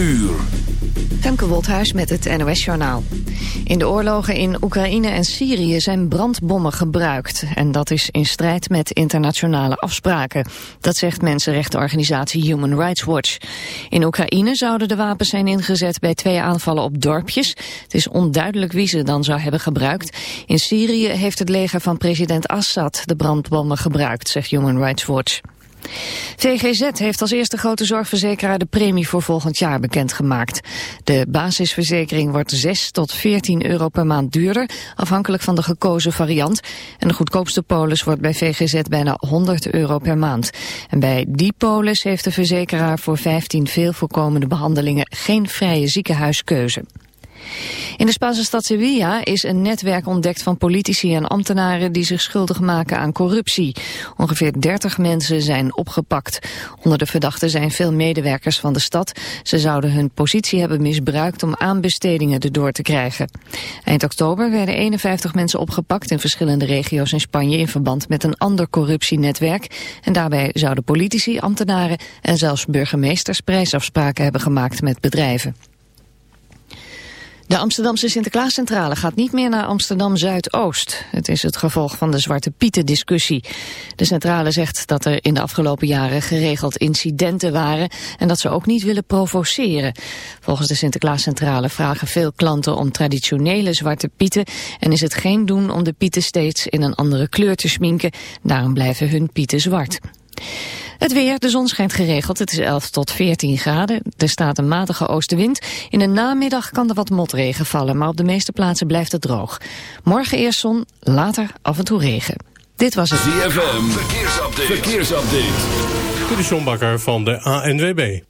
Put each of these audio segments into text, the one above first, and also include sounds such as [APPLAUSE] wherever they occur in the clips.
uur. Femke Wolthuis met het NOS-journaal. In de oorlogen in Oekraïne en Syrië zijn brandbommen gebruikt. En dat is in strijd met internationale afspraken. Dat zegt mensenrechtenorganisatie Human Rights Watch. In Oekraïne zouden de wapens zijn ingezet bij twee aanvallen op dorpjes. Het is onduidelijk wie ze dan zou hebben gebruikt. In Syrië heeft het leger van president Assad de brandbommen gebruikt, zegt Human Rights Watch. VGZ heeft als eerste grote zorgverzekeraar de premie voor volgend jaar bekendgemaakt. De basisverzekering wordt 6 tot 14 euro per maand duurder, afhankelijk van de gekozen variant. En de goedkoopste polis wordt bij VGZ bijna 100 euro per maand. En bij die polis heeft de verzekeraar voor 15 veel voorkomende behandelingen geen vrije ziekenhuiskeuze. In de Spaanse stad Sevilla is een netwerk ontdekt van politici en ambtenaren die zich schuldig maken aan corruptie. Ongeveer 30 mensen zijn opgepakt. Onder de verdachten zijn veel medewerkers van de stad. Ze zouden hun positie hebben misbruikt om aanbestedingen erdoor te krijgen. Eind oktober werden 51 mensen opgepakt in verschillende regio's in Spanje in verband met een ander corruptienetwerk. En daarbij zouden politici, ambtenaren en zelfs burgemeesters prijsafspraken hebben gemaakt met bedrijven. De Amsterdamse Sinterklaascentrale gaat niet meer naar Amsterdam Zuidoost. Het is het gevolg van de Zwarte Pieten discussie. De centrale zegt dat er in de afgelopen jaren geregeld incidenten waren en dat ze ook niet willen provoceren. Volgens de Sinterklaascentrale vragen veel klanten om traditionele Zwarte Pieten en is het geen doen om de Pieten steeds in een andere kleur te sminken. Daarom blijven hun Pieten zwart. Het weer, de zon schijnt geregeld. Het is 11 tot 14 graden. Er staat een matige oostenwind. In de namiddag kan er wat motregen vallen, maar op de meeste plaatsen blijft het droog. Morgen eerst zon, later af en toe regen. Dit was het. ZFM, verkeersupdate. verkeersupdate. De van de ANWB.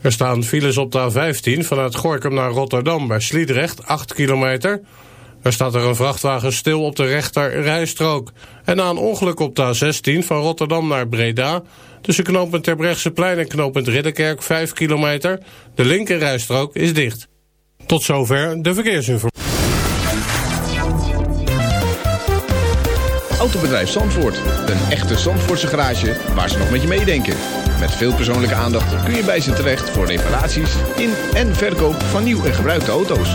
Er staan files op de A15 vanuit Gorkum naar Rotterdam bij Sliedrecht, 8 kilometer... Er staat er een vrachtwagen stil op de rechter rijstrook. En na een ongeluk op de A16 van Rotterdam naar Breda... tussen knooppunt Terbrechtseplein en knooppunt Ridderkerk 5 kilometer... de linker rijstrook is dicht. Tot zover de verkeersinformatie. Autobedrijf Zandvoort. Een echte Zandvoortse garage waar ze nog met je meedenken. Met veel persoonlijke aandacht kun je bij ze terecht... voor reparaties in en verkoop van nieuw en gebruikte auto's.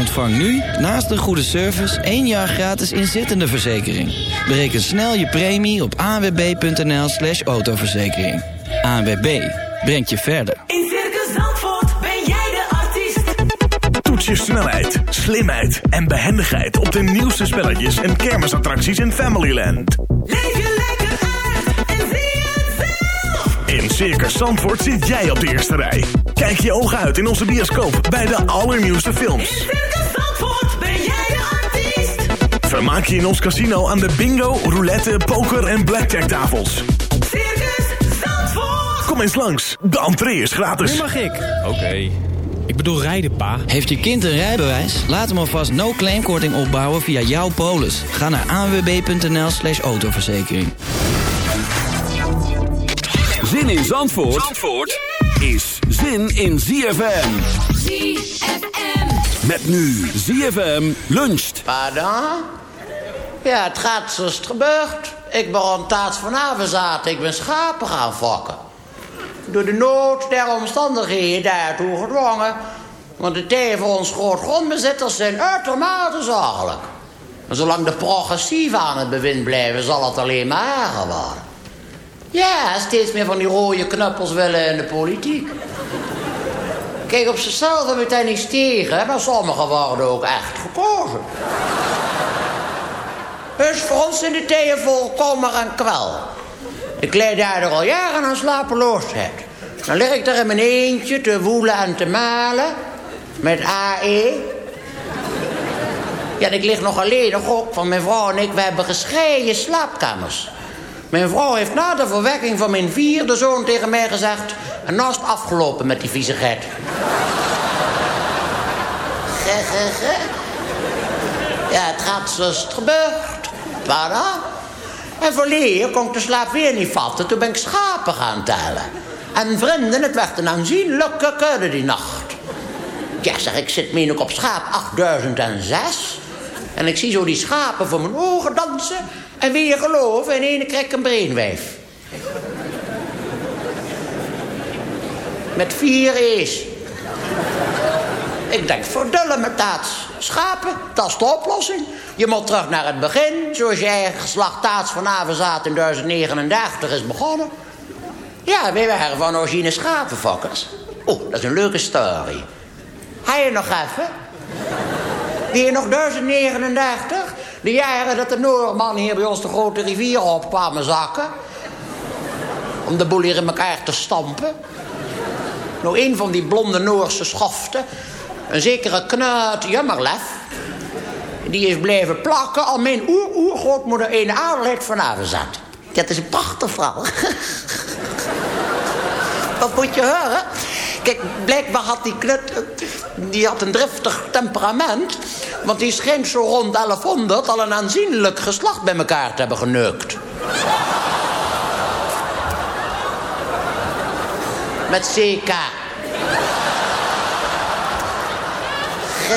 Ontvang nu, naast een goede service, één jaar gratis inzittende verzekering. Bereken snel je premie op anwb.nl slash autoverzekering. ANWB, brengt je verder. In Circus Zandvoort ben jij de artiest. Toets je snelheid, slimheid en behendigheid op de nieuwste spelletjes en kermisattracties in Familyland. Leef je lekker uit en zie het zelf. In Circus Zandvoort zit jij op de eerste rij. Kijk je ogen uit in onze bioscoop bij de allernieuwste films. Vermaak je in ons casino aan de bingo, roulette, poker en blackjack tafels. Circus Zandvoort. Kom eens langs, de entree is gratis. Nu mag ik. Oké. Ik bedoel rijden, pa. Heeft je kind een rijbewijs? Laat hem alvast no-claimkorting opbouwen via jouw polis. Ga naar anwb.nl slash autoverzekering. Zin in Zandvoort, Zandvoort is zin in ZFM. ZFM. Met nu ZFM luncht. Pardon? Ja, het gaat zoals het gebeurt. Ik ben taart vanavond zaten. Ik ben schapen gaan fokken. Door de nood der omstandigheden daartoe gedwongen. Want de tegen ons grootgrondbezitters zijn uitermate zorgelijk. En zolang de progressieven aan het bewind blijven, zal het alleen maar erger worden. Ja, steeds meer van die rode knuppels willen in de politiek. Kijk, op zichzelf heb ik daar niets tegen, maar sommigen worden ook echt gekozen. Dus voor ons in de thee volkomen een kwel. Ik leid daardoor al jaren aan slapeloosheid. Dan lig ik er in mijn eentje te woelen en te malen. Met AE. Ja, ik lig nog alleen nog ook, van mijn vrouw en ik, we hebben gescheiden slaapkamers. Mijn vrouw heeft na de verwekking van mijn vierde zoon tegen mij gezegd... en nou is het afgelopen met die viezigheid. Ja, het gaat zoals het gebeurt. Dan? En verleden kon ik de slaap weer niet vatten. Toen ben ik schapen gaan tellen. En vrienden, het werd een aanzienlijke kudde die nacht. Ja, zeg, ik zit meen ik op schaap 8006. En ik zie zo die schapen voor mijn ogen dansen. En wie je geloven, in ene ik een breenwijf. Met vier e's. Ik denk, verdullen met taats. Schapen, dat is de oplossing. Je moet terug naar het begin. Zoals je eigen geslacht taats van Avenzaat in 1039 is begonnen. Ja, wij waren van origine schapenfokkers. Oeh, dat is een leuke story. Ga je nog even? Die je nog 1039? De jaren dat de Noorman hier bij ons de grote rivier op kwamen zakken. Om de boel hier in elkaar te stampen. Nou, een van die blonde Noorse schoften. Een zekere knuit Jammerlef. Die is blijven plakken al mijn oer-oergrootmoeder een adelheid vanavond zat. Dat is een prachtig verhaal. [LAUGHS] Wat moet je horen? Kijk, blijkbaar had die knut... Die had een driftig temperament. Want die schijnt zo rond 1100 al een aanzienlijk geslacht bij elkaar te hebben geneukt. Met CK. [LAUGHS]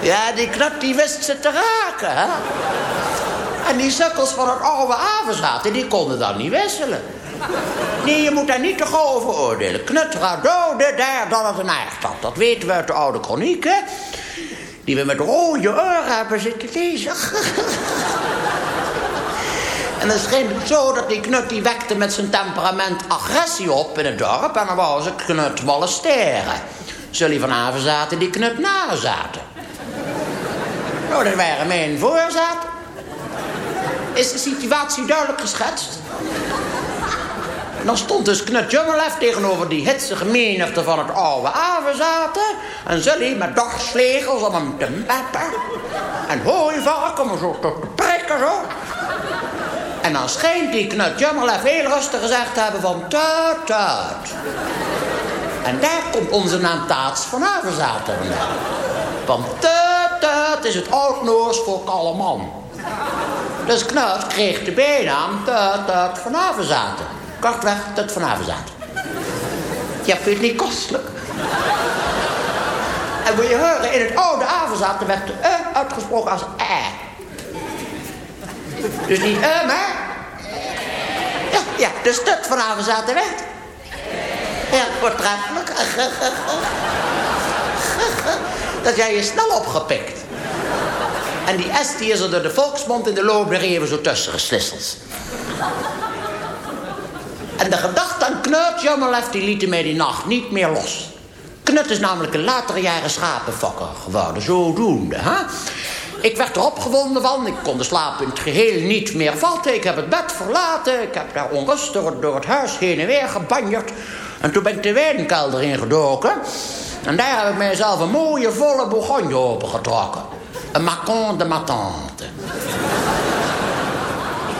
Ja, die knut die wist ze te raken, hè? En die sukkels van het oude avenzaten, die konden dan niet wisselen. Nee, je moet daar niet te gauw over oordelen. Knut gaat doden daar dan het een had. Dat weten we uit de oude chronieken. Die we met rode oren hebben zitten lezen. [LAUGHS] En dan scheen het zo dat die knut die wekte met zijn temperament agressie op in het dorp. En dan wou ze knut molesteren. Zullen van Avenzaten die knut nazaten. Nou, dat waren mijn voorzaten. Is de situatie duidelijk geschetst? Dan stond dus Knut Jungelef tegenover die hitsige menigte van het oude Avenzaten. En Zully met dorslegels om hem te meppen. En hooivarken om zo te prikken zo. En dan schijnt die Knut Jungelef heel rustig gezegd te hebben van tuut. En daar komt onze naam Taats van Avenzaten vandaan. Want tuut is het Oud-Noors voor kalle man. Dus Knut kreeg de bijnaam Tuut, tuut van Avenzaten. Kortweg, Tut van Avenzaten. Ja, vind je het niet kostelijk? En wil je horen, in het oude Avenzaten werd de e uitgesproken als e. Dus niet e, maar... Ja, ja, dus Tut van Avenzaten werd. Ja, voortreffelijk. Dat jij je snel opgepikt. En die S die is er door de volksmond in de loop eeuwen zo tussen geslisseld. En de gedachte aan Knut Jammerlef die lieten mij die nacht niet meer los. Knut is namelijk in latere jaren schapenfokker geworden, zodoende. Hè? Ik werd er opgewonden van, ik kon de slaap in het geheel niet meer vatten. Ik heb het bed verlaten, ik heb daar onrustig door, het huis heen en weer gebanjerd. En toen ben ik de wijnkelder ingedoken. En daar heb ik mijzelf een mooie volle bourgogne opengetrokken. Een macon de ma tante.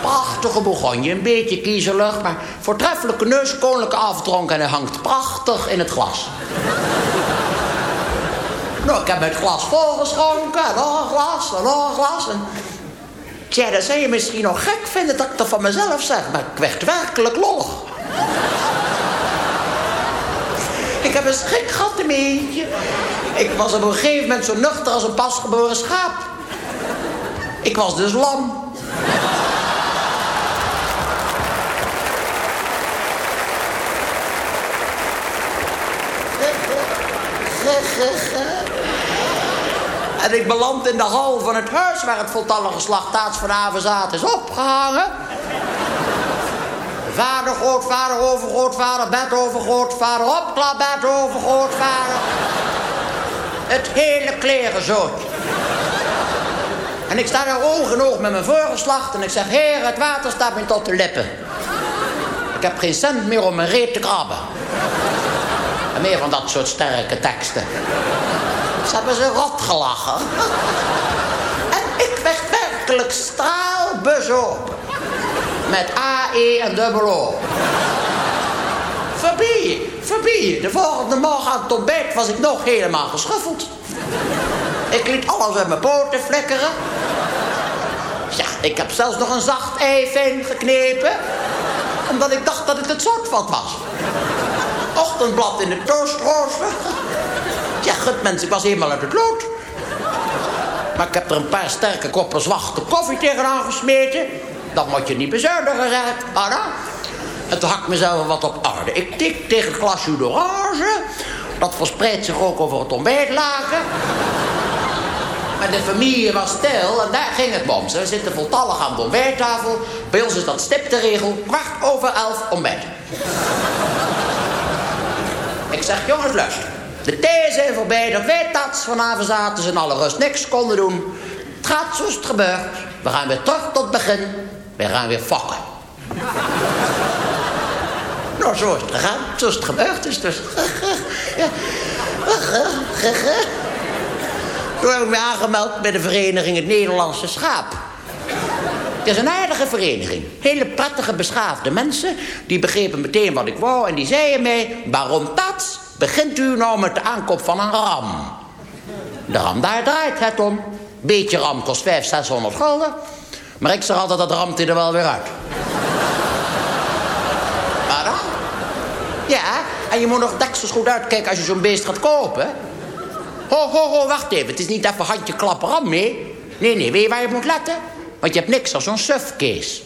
Prachtige bourgogne, een beetje kiezelig, maar voortreffelijke neus, koninklijke afdronk en hij hangt prachtig in het glas. Nou, ik heb het glas volgeschonken, en nog een glas, en nog een glas. Tja, dan zou je misschien nog gek vinden dat ik dat van mezelf zeg, maar ik werd werkelijk lollig. Ik heb een schrik gehad in mijn. Ik was op een gegeven moment zo nuchter als een pasgeboren schaap. Ik was dus lam. En ik beland in de hal van het huis waar het voltallige slachtaats van Avenzaat is opgehangen. Vader, grootvader, overgrootvader, bed overgrootvader, opklap, bed overgrootvader. Het hele klerenzootje. En ik sta daar oog in oog met mijn voorgeslacht en ik zeg... Heer, het water staat me tot de lippen. Ik heb geen cent meer om mijn reet te krabben. En meer van dat soort sterke teksten. Ze hebben ze rot gelachen. En ik werd werkelijk straalbezopen. Met A, E en dubbel O. Voorbij, voorbij. De volgende morgen aan het ontbijt was ik nog helemaal geschuffeld. Ik liet alles uit mijn poten flikkeren. Ja, ik heb zelfs nog een zacht ei fijn geknepen. Omdat ik dacht dat het het zoutvat was. Ochtendblad in de toastrooster. Ja, gut mensen, ik was helemaal uit het lood. Maar ik heb er een paar sterke koppen zwachte koffie tegenaan gesmeten. Dat moet je niet bezuinigen, zeg ik. Anna. Had ik mezelf wat op orde. Ik tik tegen het glas d'orange. Dat verspreidt zich ook over het ontbijtlaken. Maar de familie was stil en daar ging het om. Ze zitten voltallig aan de ontbijttafel. Bij ons is dat stip de regel. Kwart over elf ontbijt. Ik zeg, jongens, luister. De tijden zijn voorbij dat wij tats vanavond zaten ze in alle rust niks konden doen. Het gaat zoals het gebeurt. We gaan weer terug tot het begin. We gaan weer fokken. [LAUGHS] nou, zo is het gegaan. Zo is het gebeurd. Dus, dus. Toen heb ik me aangemeld bij de vereniging Het Nederlandse Schaap. Het is een aardige vereniging. Hele prettige, beschaafde mensen. Die begrepen meteen wat ik wou en die zeiden mij... Waarom dat? Begint u nou met de aankoop van een ram? De ram, daar draait het om. Beetje ram kost 500, 600 gulden. Maar ik zeg altijd, dat ramt hij er wel weer uit. Maar? Ja, en je moet nog deksels goed uitkijken als je zo'n beest gaat kopen. Ho, ho, ho, wacht even. Het is niet even handje klappen ram mee. Nee, nee, weet je waar je moet letten? Want je hebt niks als zo'n sufkees.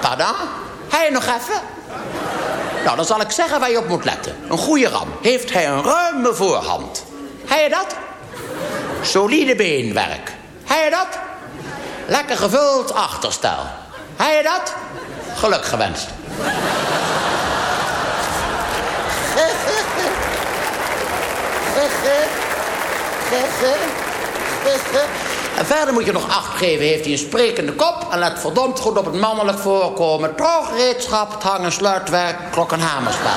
Pardon? Hij nog even? Nou, dan zal ik zeggen waar je op moet letten. Een goede ram. Heeft hij een ruime voorhand? Hij je dat? Solide beenwerk. Hij je dat? Lekker gevuld achterstel. Je dat? Geluk gewenst. [LAUGHS] En verder moet je nog acht geven, heeft hij een sprekende kop... en let verdomd goed op het mannelijk voorkomen. Drooggereedschap, het hangen, sluitwerk, klok en hamerspel.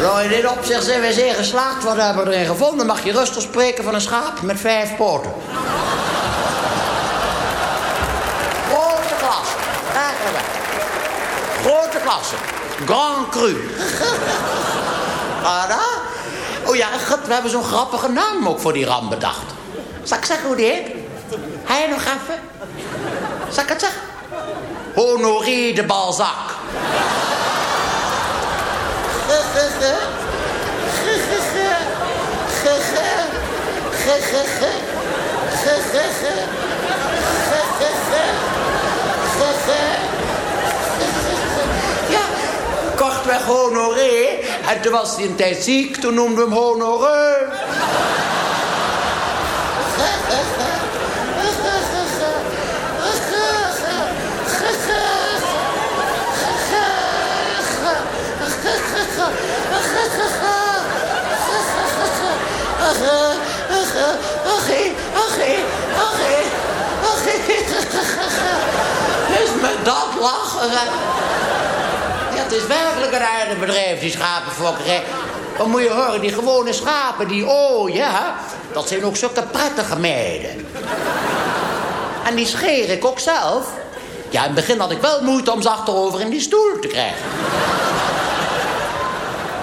Nou, in dit opzicht zijn we zeer geslaagd. Wat hebben we erin gevonden? Mag je rustig spreken van een schaap met vijf poten. Grote klasse. Grote klasse. Grand Cru. Ada? Oh ja, god, we hebben zo'n grappige naam ook voor die ram bedacht. Zal ik zeggen hoe die heet? Hij nog even? Zal ik het zeggen? Honoré de Balzac. Ja, kortweg honoré. En toen was hij een tijd ziek, toen noemden we hem honoré. Achie, achie, achie, achie. Is me dat lachen? Het is werkelijk een aardig bedrijf, die schapenfokkerij. Dan moet je horen, die gewone schapen, die oh ja, dat zijn ook zulke prettige meiden. En die scheer ik ook zelf. Ja, in het begin had ik wel moeite om ze achterover in die stoel te krijgen.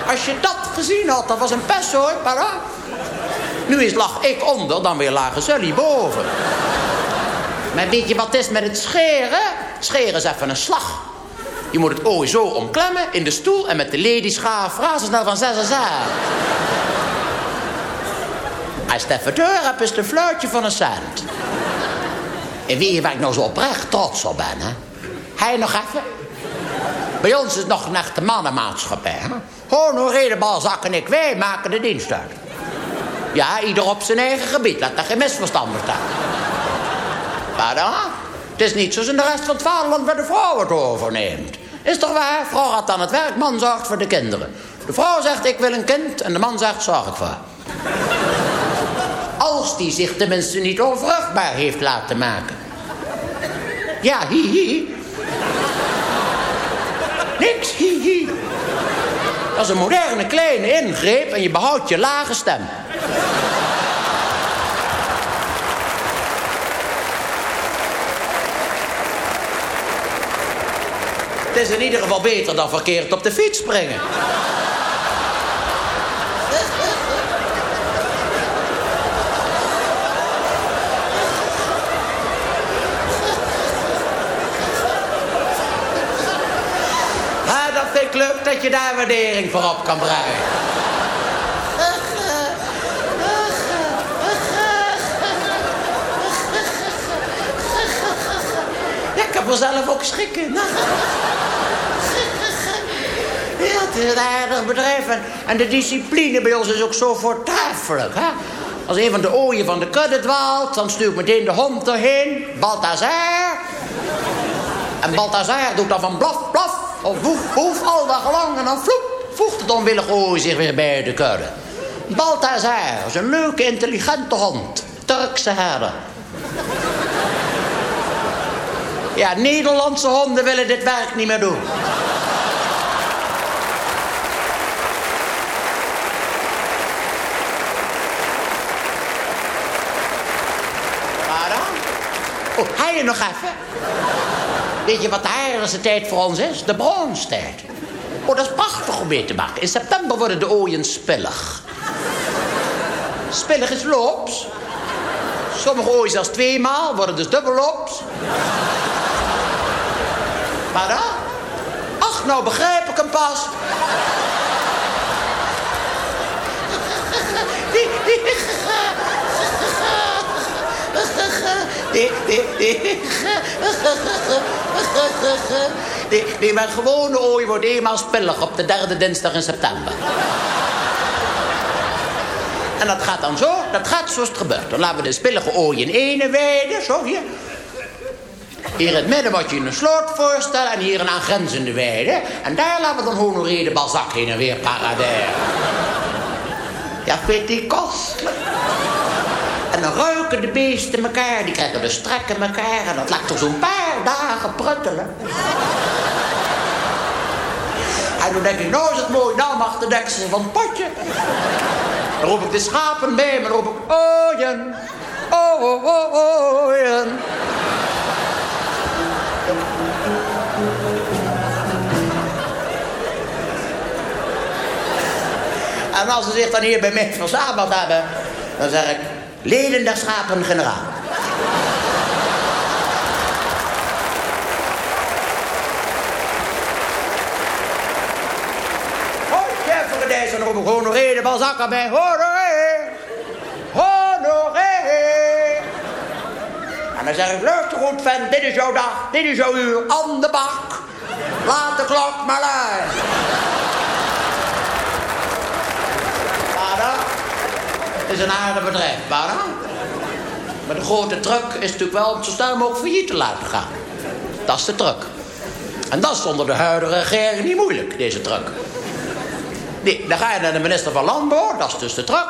Als je dat gezien had, dat was een pest hoor, para. Nu is lag ik onder, dan weer lagen Sully boven. Maar weet je wat is met het scheren? Scheren is even een slag. Je moet het ooi zo omklemmen in de stoel en met de ladieschaar frazen snel van zes en zes. Als je het even deur hebt, is het een fluitje van een cent. En weet je waar ik nou zo oprecht trots op ben, hè? Hij nog even? Bij ons is het nog een echte mannenmaatschappij, hè? De Balzak en ik, wij maken de dienst uit. Ja, ieder op zijn eigen gebied. Laat daar geen misverstand bestaan. Maar dan? Het is niet zoals in de rest van het vaderland waar de vrouw het overneemt. Is toch waar? Vrouw gaat aan het werk, man zorgt voor de kinderen. De vrouw zegt ik wil een kind en de man zegt zorg ik voor. Als die zich tenminste niet onvruchtbaar heeft laten maken. Ja, hi hi. Niks, hi hi. Dat is een moderne kleine ingreep en je behoudt je lage stem. Het is in ieder geval beter dan verkeerd op de fiets springen. Ah, dat vind ik leuk dat je daar waardering voor op kan brengen. Er zelf ook schik in. [LAUGHS] Ja, het is een aardig bedrijf. En, en de discipline bij ons is ook zo voortreffelijk. Hè? Als een van de ooien van de kudde dwaalt... dan stuurt meteen de hond erheen. Balthazar. En Balthazar doet dan van blaf, blaf... of woef, woef al dag lang. En dan vloep, voegt het onwillige ooi zich weer bij de kudde. Balthazar is een leuke, intelligente hond. Turkse herder. Ja, Nederlandse honden willen dit werk niet meer doen. Oh, hij je nog even? Weet je wat de heiligste tijd voor ons is? De bronstijd. Oh, dat is prachtig om mee te maken. In september worden de ooien spillig. Spillig is loops. Sommige ooien zelfs tweemaal, worden dus dubbelloops. Maar dan? Ach, nou begrijp ik hem pas. Die, die, die, die, die, gewone ooi wordt eenmaal spillig op de derde dinsdag in september. En dat gaat dan zo, dat gaat zoals het gebeurt. Dan laten we de spillige ooi in ene weide, zo hier. Hier in het midden moet je een sloot voorstellen en hier een aangrenzende weide. En daar laten we dan Honoré de Balzac heen en weer paraderen. Ja, vind die kostelijk. En dan ruiken de beesten elkaar, die krijgen de strekken elkaar. En dat laat er zo'n paar dagen pruttelen. En dan denk ik, nou is het mooi, nou mag de deksel van het potje. Dan roep ik de schapen bij me, dan roep ik, ooien, oh, oh, oh. En als ze zich dan hier bij mij verzameld hebben, dan zeg ik, leden der schapen generaal. Hoi, voor deze, dan roep ik honoré de balzakken bij, honoré, honoré. En dan zeg ik, luister goed vent, dit is jouw dag, dit is jouw uur, aan de bak. Laat de klok maar luiden. Vader, het is een aardig bedrijf, vader. Maar de grote truck is natuurlijk wel om zo snel mogelijk failliet te laten gaan. Dat is de truck. En dat is zonder de huidige regering niet moeilijk, deze truck. Nee, dan ga je naar de minister van Landbouw, dat is dus de truck.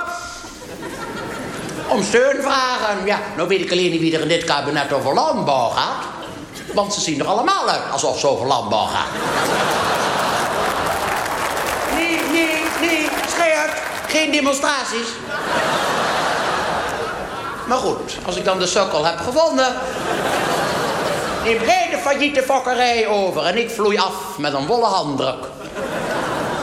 Om steun vragen. Ja, nou weet ik alleen niet wie er in dit kabinet over landbouw gaat. Want ze zien er allemaal uit alsof ze over landbouw gaan. Nee, nee, nee, scheert. Geen demonstraties. Maar goed, als ik dan de sukkel heb gevonden... neem jij de failliete fokkerij over... en ik vloei af met een wollen handdruk.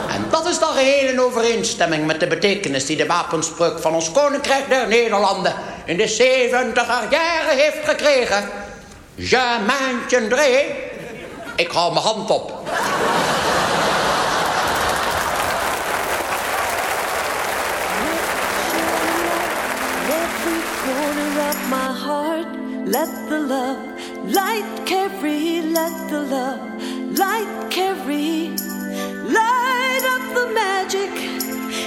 En dat is dan geheel in overeenstemming met de betekenis... die de wapenspreuk van ons Koninkrijk der Nederlanden... in de 70 jaren heeft gekregen. Je maintje Ik hou mijn hand op. let the love light carry, let the love light carry. Light up the magic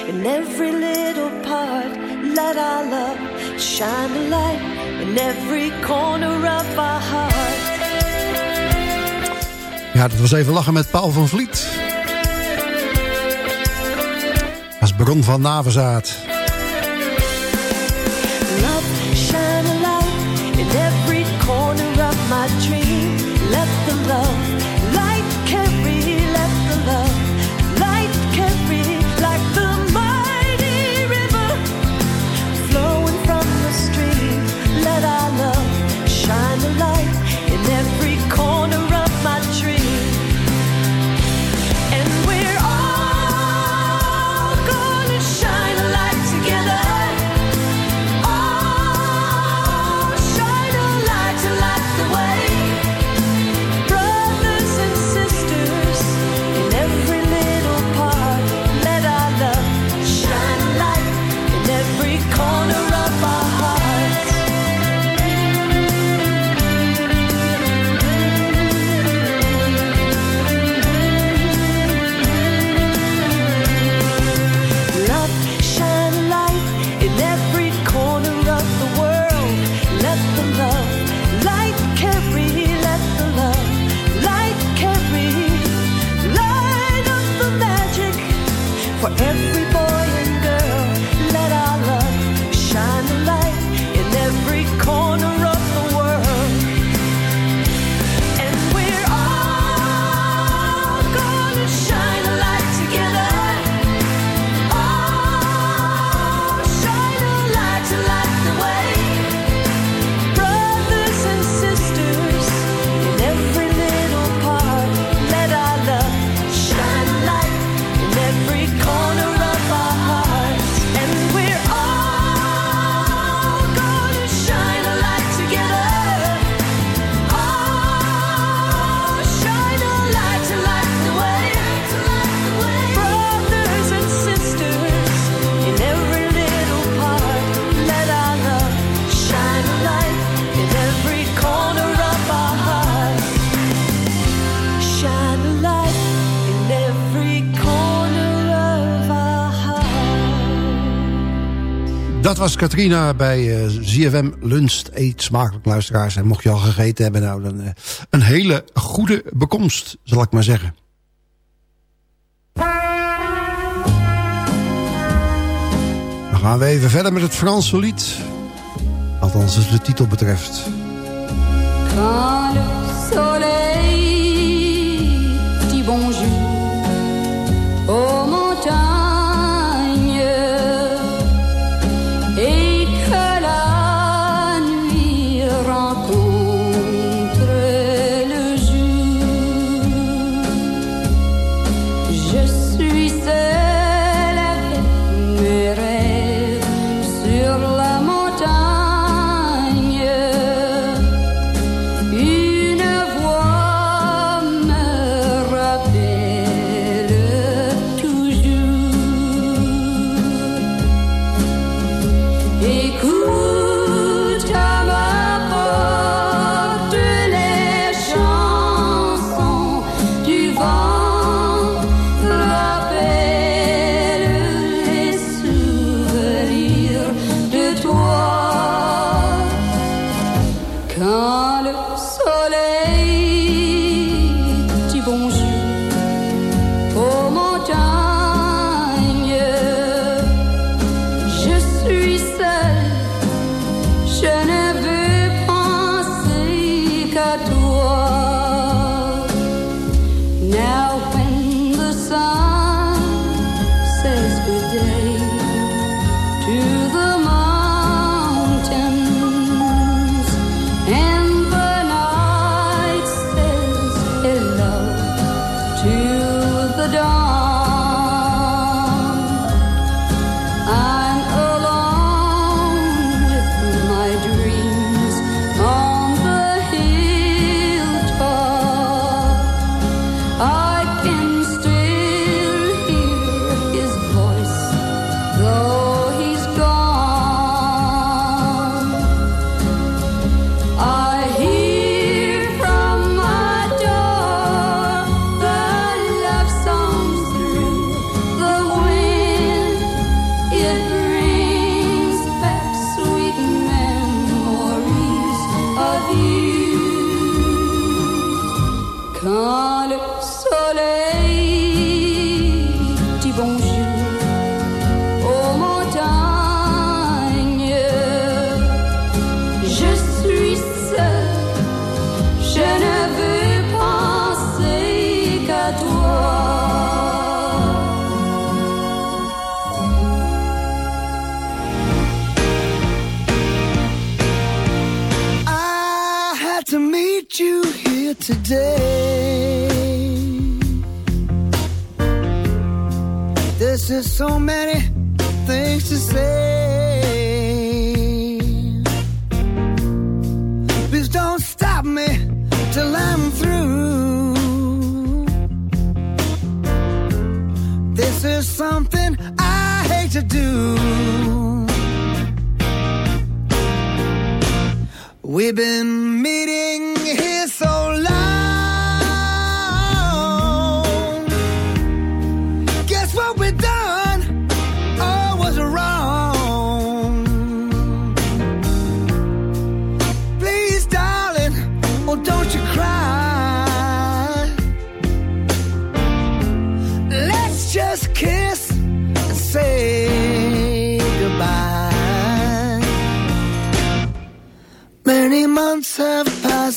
in every little part. Let our love shine a light in every corner of our heart. Ja, dat was even lachen met Paul van Vliet. Als bron van navenzaad. was Katrina bij eh, uh, ZFM Lunst Eet smakelijk luisteraars. En mocht je al gegeten hebben, nou dan eh, een hele goede bekomst, zal ik maar zeggen. Dan gaan we even verder met het Franse lied. Althans, als de titel betreft.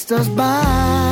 estás by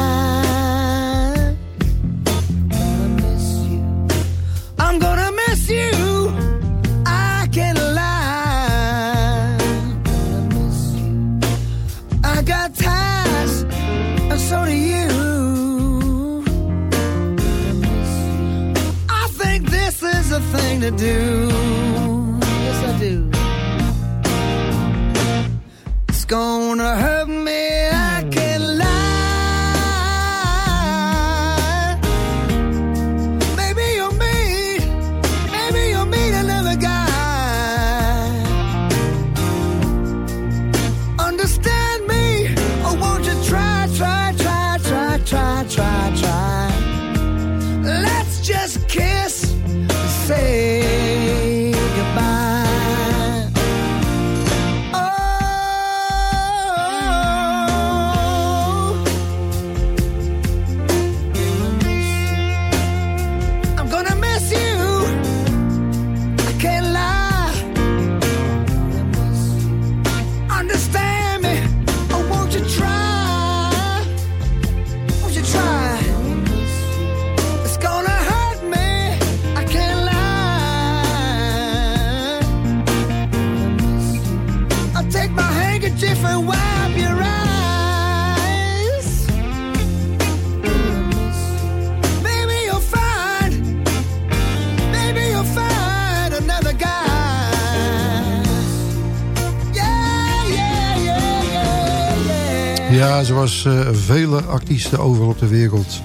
zoals eh, vele artiesten overal op de wereld...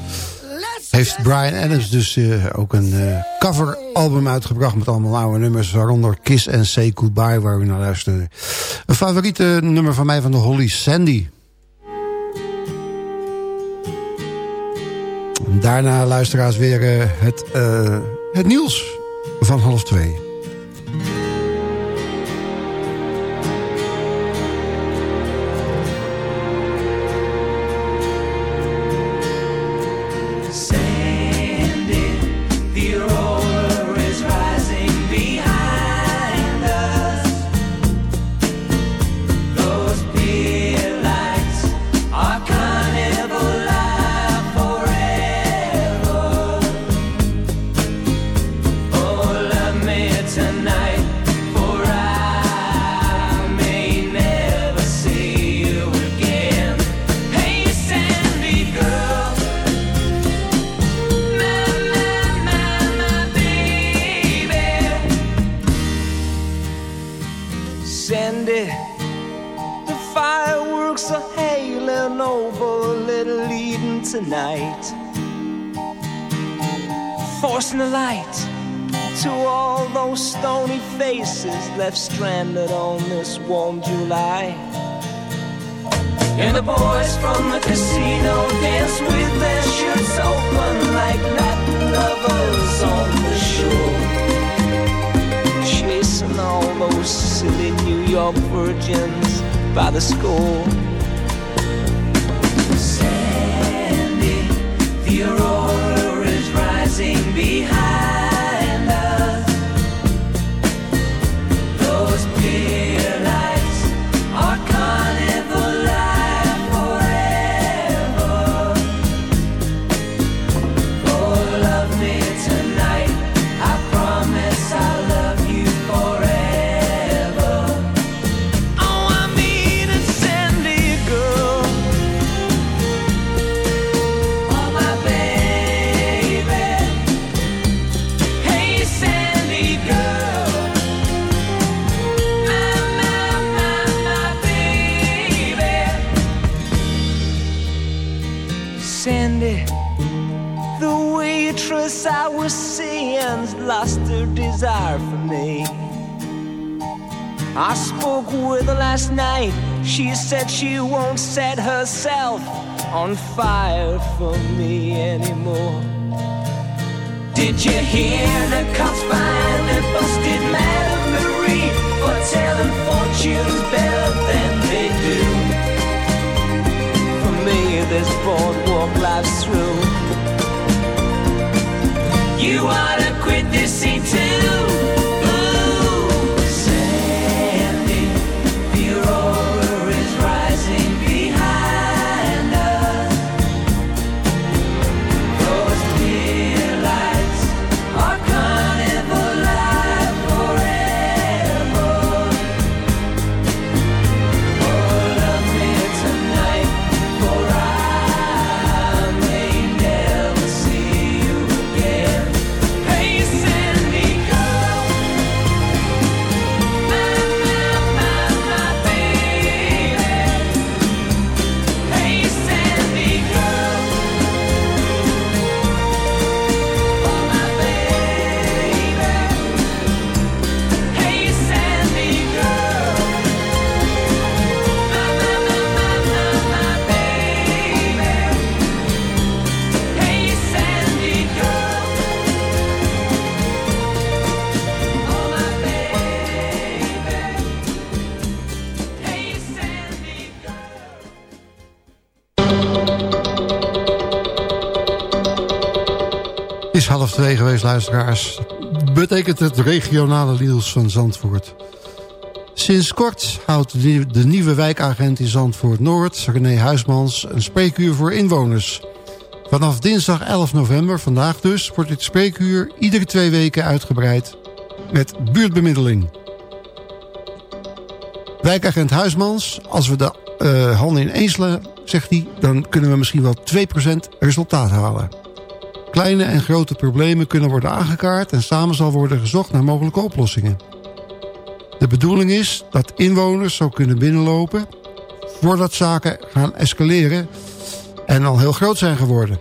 heeft Brian Adams dus eh, ook een eh, coveralbum uitgebracht... met allemaal oude nummers, waaronder Kiss en Say Goodbye... waar we naar luisteren. Een favoriete nummer van mij van de Holly Sandy... Daarna luisteraars weer het, het nieuws van half twee. On fire for me anymore. Did you hear the luisteraars. Betekent het regionale nieuws van Zandvoort. Sinds kort houdt de nieuwe wijkagent in Zandvoort-Noord... René Huismans een spreekuur voor inwoners. Vanaf dinsdag 11 november, vandaag dus... wordt dit spreekuur iedere twee weken uitgebreid... met buurtbemiddeling. Wijkagent Huismans, als we de eh, handen in slaan, zegt hij... dan kunnen we misschien wel 2% resultaat halen. Kleine en grote problemen kunnen worden aangekaart... en samen zal worden gezocht naar mogelijke oplossingen. De bedoeling is dat inwoners zo kunnen binnenlopen... voordat zaken gaan escaleren en al heel groot zijn geworden.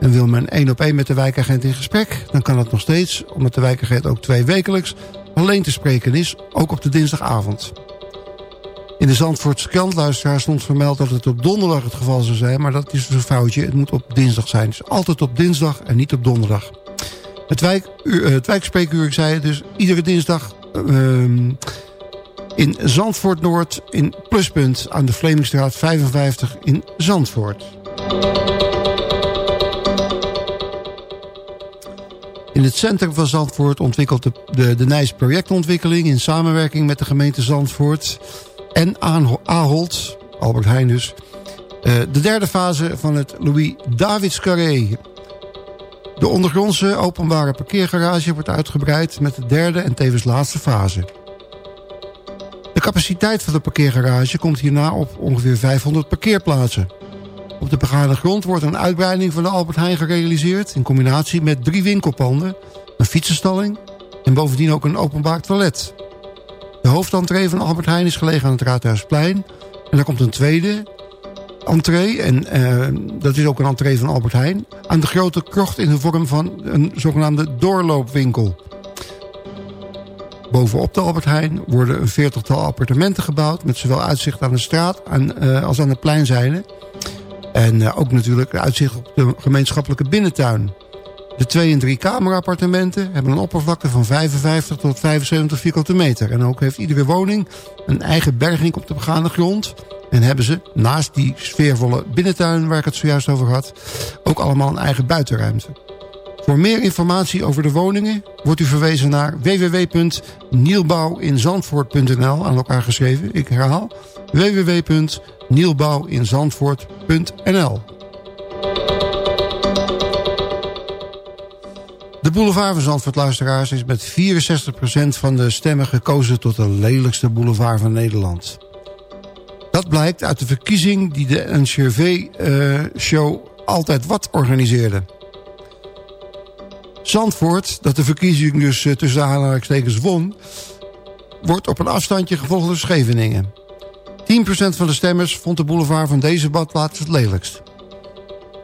En wil men één op één met de wijkagent in gesprek... dan kan het nog steeds, omdat de wijkagent ook twee wekelijks... alleen te spreken is, ook op de dinsdagavond. In de Zandvoortse krantluisteraar stond vermeld dat het op donderdag het geval zou zijn... maar dat is dus een foutje, het moet op dinsdag zijn. Is altijd op dinsdag en niet op donderdag. Het, wijk, eh, het wijkspreekuur, ik zei dus, iedere dinsdag... ehm, in Zandvoort Noord in Pluspunt aan de Vlemingstraat 55 in Zandvoort. In het centrum van Zandvoort ontwikkelt de, de, de Nijs projectontwikkeling... in samenwerking met de gemeente Zandvoort en Ahold, Albert Heijn dus... eh, de derde fase van het Louis Davids Carré. De ondergrondse openbare parkeergarage wordt uitgebreid... met de derde en tevens laatste fase. De capaciteit van de parkeergarage komt hierna op ongeveer 500 parkeerplaatsen. Op de begane grond wordt een uitbreiding van de Albert Heijn gerealiseerd... in combinatie met drie winkelpanden, een fietsenstalling... en bovendien ook een openbaar toilet. De hoofdentree van Albert Heijn is gelegen aan het Raadhuisplein... en er komt een tweede entree, en eh, dat is ook een entree van Albert Heijn... aan de grote krocht in de vorm van een zogenaamde doorloopwinkel... Bovenop de Albert Heijn worden een veertigtal appartementen gebouwd... met zowel uitzicht aan de straat en, eh, als aan de pleinzijde. En eh, ook natuurlijk uitzicht op de gemeenschappelijke binnentuin. De twee- en drie kamerappartementen hebben een oppervlakte van 55 tot 75 vierkante meter. En ook heeft iedere woning een eigen berging op de begane grond. En hebben ze, naast die sfeervolle binnentuin waar ik het zojuist over had... ook allemaal een eigen buitenruimte. Voor meer informatie over de woningen wordt u verwezen naar www.nielbouwinzandvoort.nl aan elkaar geschreven. Ik herhaal www.nielbouwinzandvoort.nl De boulevard van Zandvoort luisteraars is met 64% van de stemmen gekozen tot de lelijkste boulevard van Nederland. Dat blijkt uit de verkiezing die de NCRV-show Altijd Wat organiseerde. Zandvoort, dat de verkiezing dus eh, tussen aanhalingstekens won... wordt op een afstandje gevolgd door Scheveningen. 10% van de stemmers vond de boulevard van deze badplaats het lelijkst.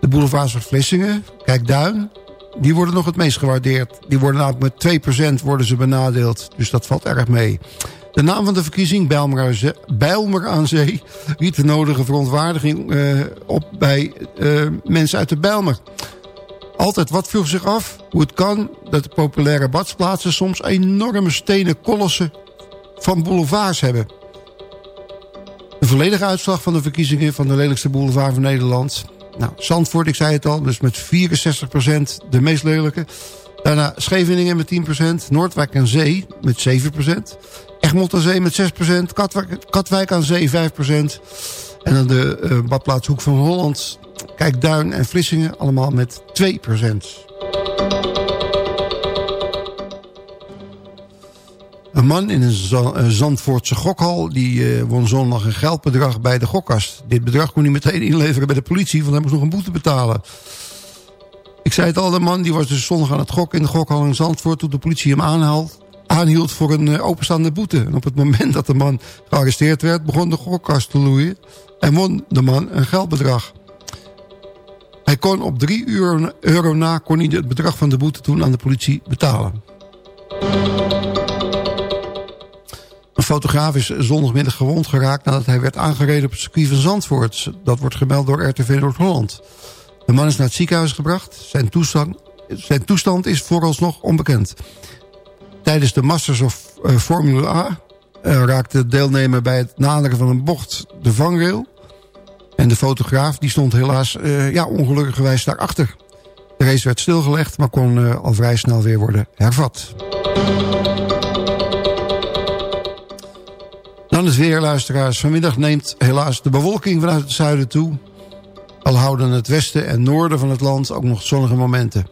De boulevards van Vlissingen, Kijkduin, die worden nog het meest gewaardeerd. Die worden namelijk met 2% worden ze benadeeld. Dus dat valt erg mee. De naam van de verkiezing, Bijlmer aan Zee, riet de nodige verontwaardiging uh, op bij uh, mensen uit de Bijlmer. Altijd wat vroeg zich af hoe het kan dat de populaire badsplaatsen soms enorme stenen kolossen van boulevards hebben. De volledige uitslag van de verkiezingen van de lelijkste boulevard van Nederland. Nou, Zandvoort, ik zei het al, dus met 64% de meest lelijke. Daarna Scheveningen met 10%, Noordwijk aan Zee met 7%, Egmond aan Zee met 6%, Katwijk, Katwijk aan Zee 5%. En dan de uh, badplaats Hoek van Holland, Kijkduin en Vlissingen allemaal met 2%. Een man in een Zandvoortse gokhal die uh, won zondag een geldbedrag bij de gokkast. Dit bedrag kon hij meteen inleveren bij de politie, want hij moest nog een boete betalen. Ik zei het al, de man die was dus zondag aan het gokken in de gokhal in Zandvoort... toen de politie hem aanhield voor een uh, openstaande boete. En op het moment dat de man gearresteerd werd, begon de gokkast te loeien... en won de man een geldbedrag. Hij kon op 3 euro, euro na kon hij het bedrag van de boete toen aan de politie betalen. Een fotograaf is zondagmiddag gewond geraakt nadat hij werd aangereden op het circuit van Zandvoort. Dat wordt gemeld door RTV Noord-Holland. De man is naar het ziekenhuis gebracht. Zijn toestand, zijn toestand is vooralsnog onbekend. Tijdens de Masters of uh, Formule A uh, raakte de deelnemer bij het naderen van een bocht de vangrail. En de fotograaf die stond helaas uh, ja, daarachter. De race werd stilgelegd, maar kon al vrij snel weer worden hervat. Het. Vanmiddag neemt helaas de bewolking vanuit het zuiden toe. Al houden het westen en noorden van het land ook nog zonnige momenten.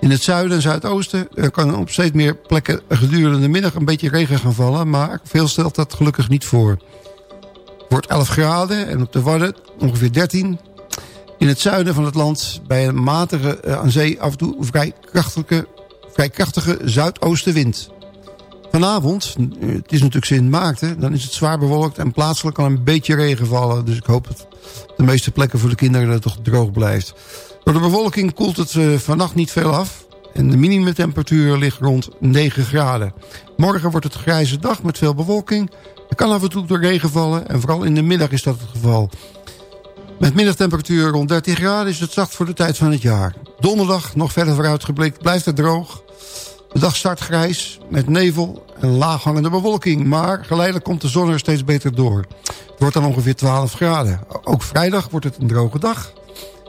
In het zuiden en zuidoosten er kan op steeds meer plekken gedurende de middag een beetje regen gaan vallen. Maar veel stelt dat gelukkig niet voor. Het wordt 11 graden en op de Wadden ongeveer 13. In het zuiden van het land bij een matige eh, aan zee af en toe vrij krachtige, vrij krachtige zuidoostenwind. Vanavond, het is natuurlijk Sint Maarten, dan is het zwaar bewolkt en plaatselijk kan een beetje regen vallen. Dus ik hoop dat de meeste plekken voor de kinderen dat toch droog blijft. Door de bewolking koelt het uh, vannacht niet veel af. En de minimumtemperatuur ligt rond 9 graden. Morgen wordt het grijze dag met veel bewolking. Er kan af en toe door regen vallen en vooral in de middag is dat het geval. Met middagtemperatuur rond 13 graden is het zacht voor de tijd van het jaar. Donderdag, nog verder vooruitgeblikt, blijft het droog. De dag start grijs met nevel en laaghangende bewolking. Maar geleidelijk komt de zon er steeds beter door. Het wordt dan ongeveer 12 graden. Ook vrijdag wordt het een droge dag.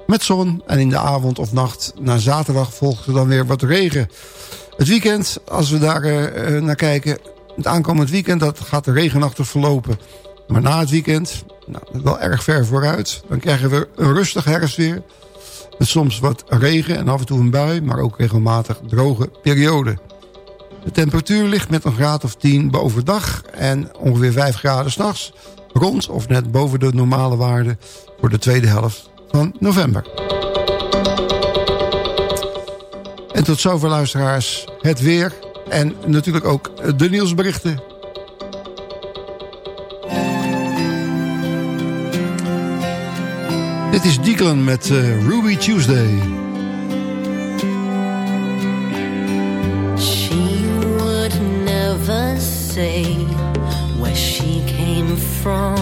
Met zon en in de avond of nacht na zaterdag volgt er dan weer wat regen. Het weekend, als we daar uh, naar kijken... het aankomend weekend dat gaat de regenachtig verlopen. Maar na het weekend, nou, wel erg ver vooruit... dan krijgen we een rustig herfstweer... Met soms wat regen en af en toe een bui, maar ook regelmatig droge perioden. De temperatuur ligt met een graad of 10 bovendag en ongeveer 5 graden s'nachts. Rond of net boven de normale waarde voor de tweede helft van november. En tot zover luisteraars het weer en natuurlijk ook de nieuwsberichten Dit is Deacon met uh, Ruby Tuesday. She would never say where she came from.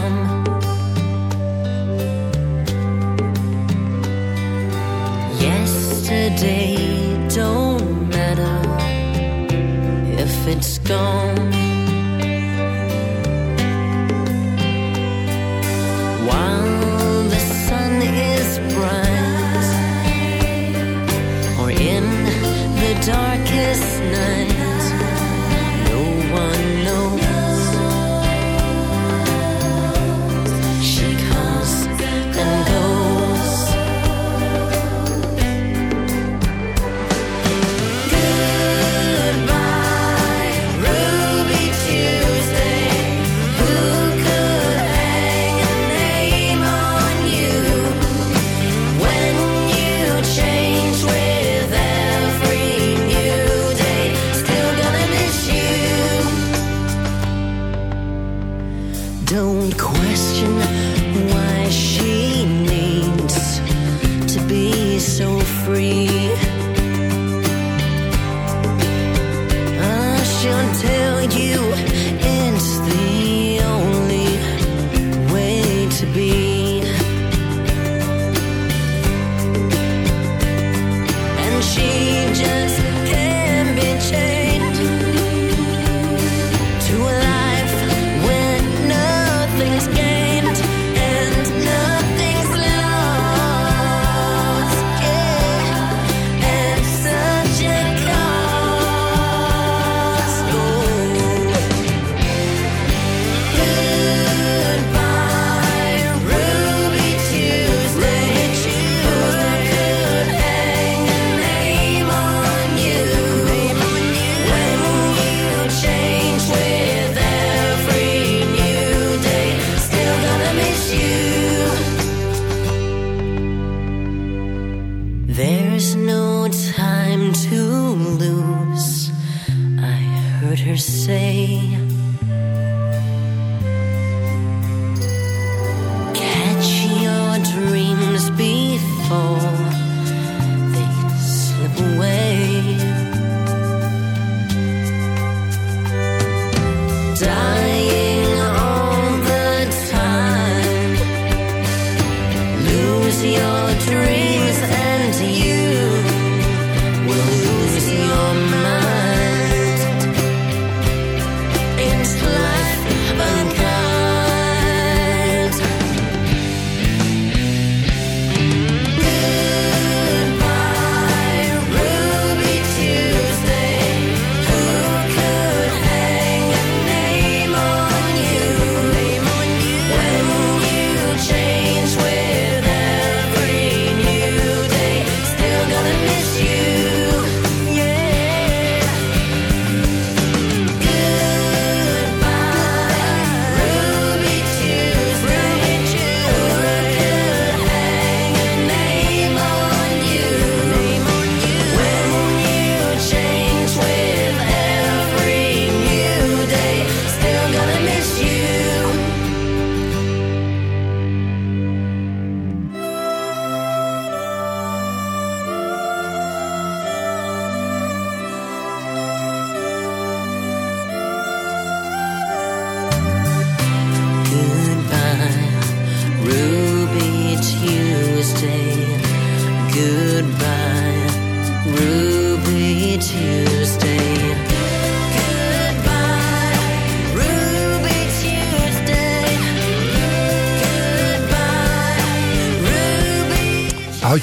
Yesterday don't matter if it's gone.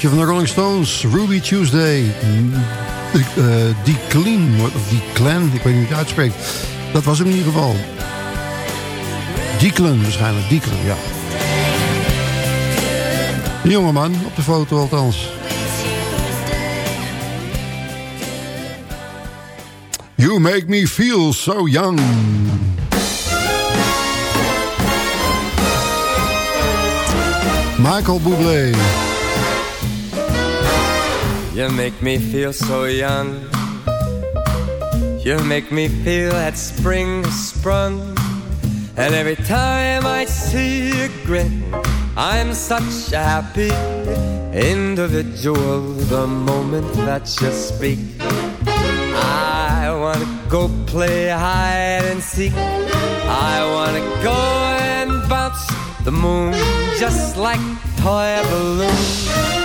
Van de Rolling Stones, Ruby Tuesday. Uh, die Clean, of die Clan, ik weet niet hoe je het uitspreekt. Dat was hem in ieder geval. Dieklen waarschijnlijk, Dieklen, ja. Een jongeman, op de foto althans. You make me feel so young. Michael Bublé. You make me feel so young. You make me feel that spring has sprung. And every time I see you grin, I'm such a happy individual. The moment that you speak, I wanna go play hide and seek. I wanna go and bounce the moon just like toy balloon.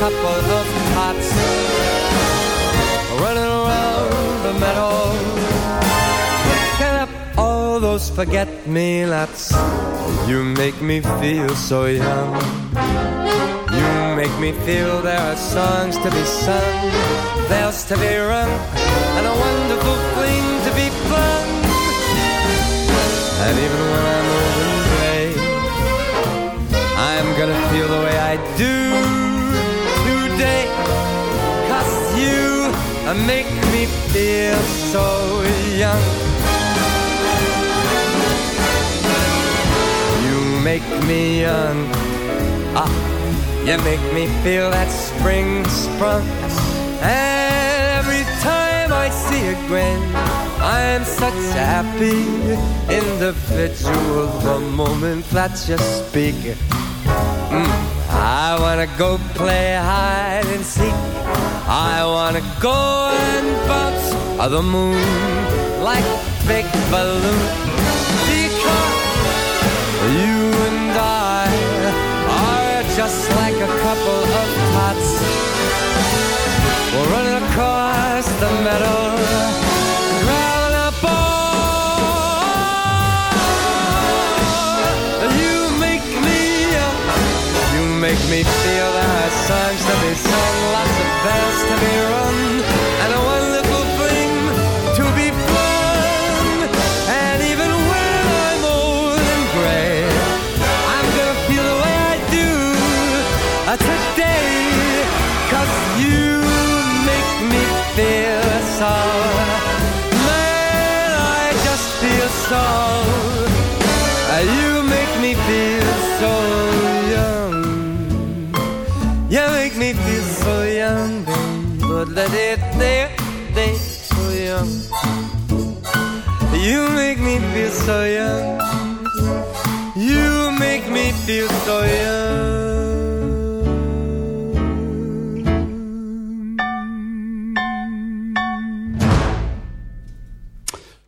Couple of tots running around the meadow, picking up all those forget-me-nots. You make me feel so young. You make me feel there are songs to be sung, bells to be rung, and a wonderful fling to be flung. And even when I'm old and gray, I'm gonna feel the way I do make me feel so young. You make me young. Ah, you make me feel that spring sprung. And every time I see a grin, I'm such a happy individual. The moment that you speak, mm, I wanna go play hide and seek. I wanna go and bounce on the moon like big balloon. Because you and I are just like a couple of tots. We're running across the meadow, make me feel there are times to be sung, lots of bells to be rung, and one little thing to be flung. And even when I'm old and gray, I'm gonna feel the way I do uh, today, cause you make me feel so. Man, I just feel so. that it they they so young You make me feel so young You make me feel so young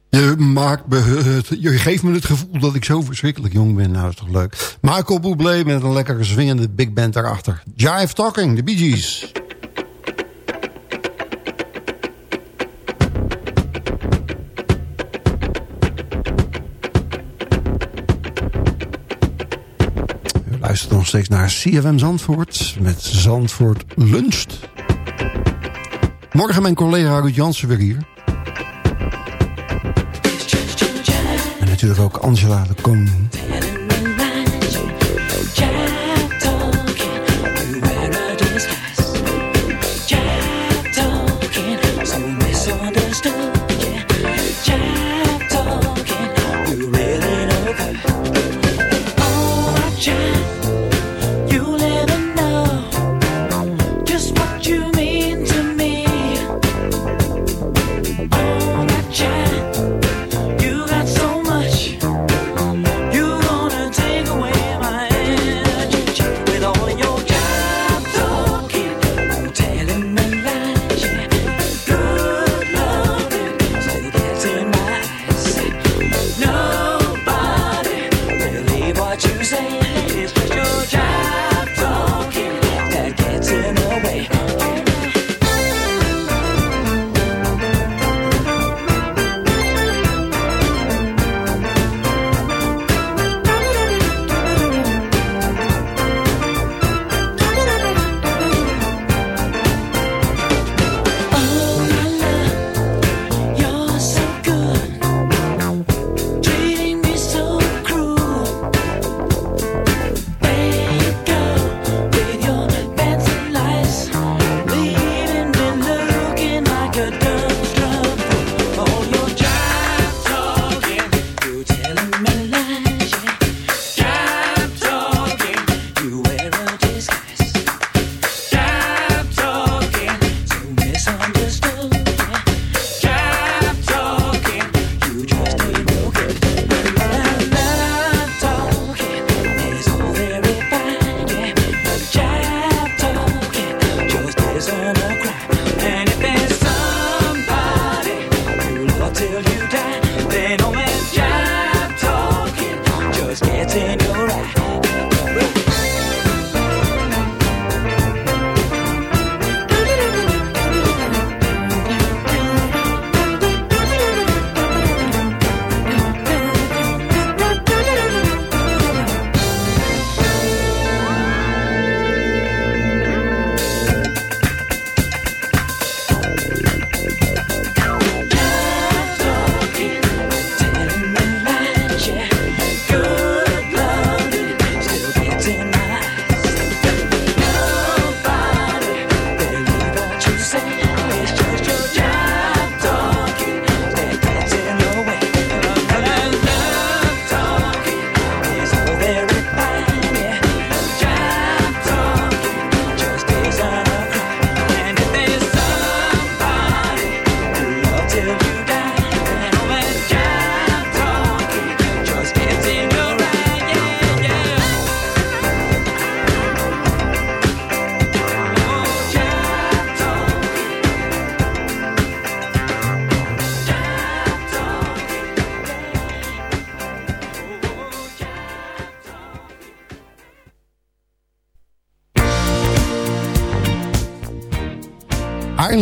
Je, maakt eh, je geeft me het gevoel dat ik zo verschrikkelijk jong ben. Nou, dat is toch leuk. Michael Bublé met een lekker zwingende big band daarachter. Jive Talking, de Bee Gees. nog steeds naar CFM Zandvoort met Zandvoort Luncht. Morgen mijn collega Ruud Jansen weer hier. En natuurlijk ook Angela de Koning.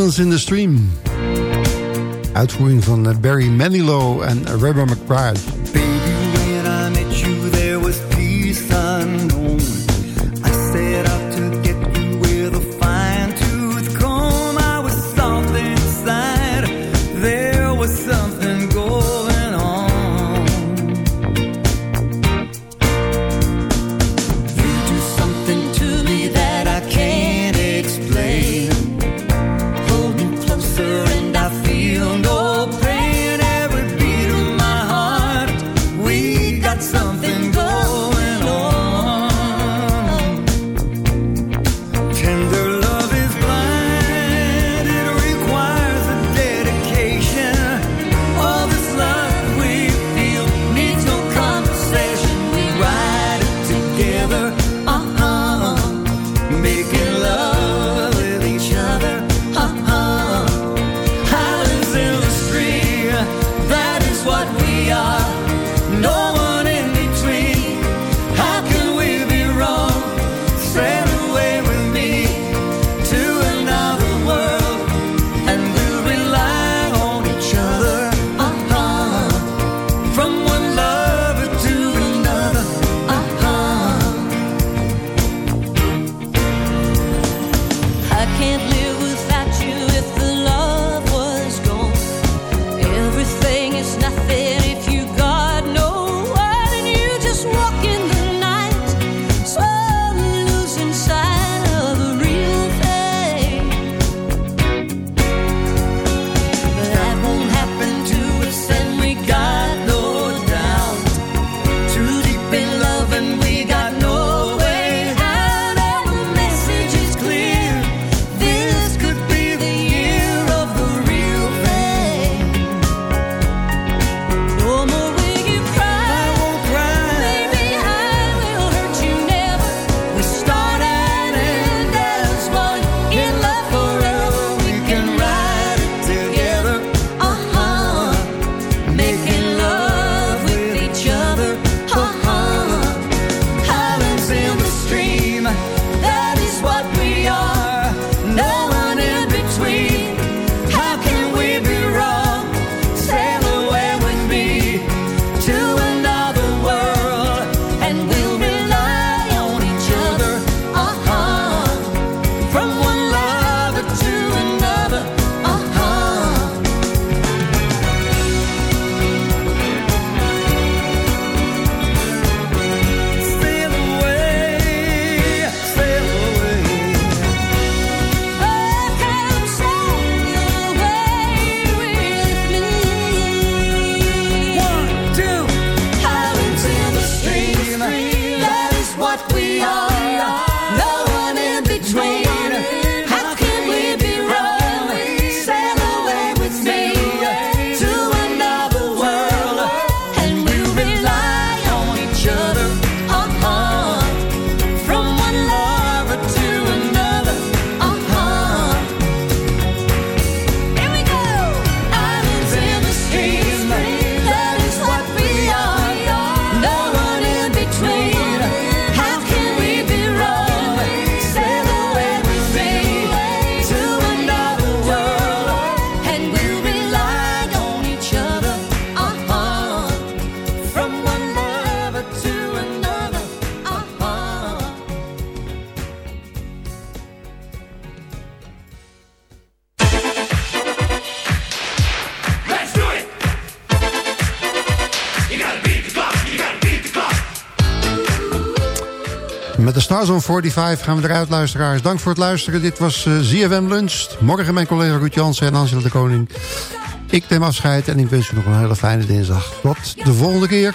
Silence in the Stream. Uitvoering van Barry Manilow en Reba McBride. On 45 gaan we eruit, luisteraars. Dank voor het luisteren. Dit was uh, ZFM Lunch. Morgen mijn collega Ruud Jansen en Angela de Koning. Ik neem afscheid en ik wens u nog een hele fijne dinsdag. Tot de volgende keer.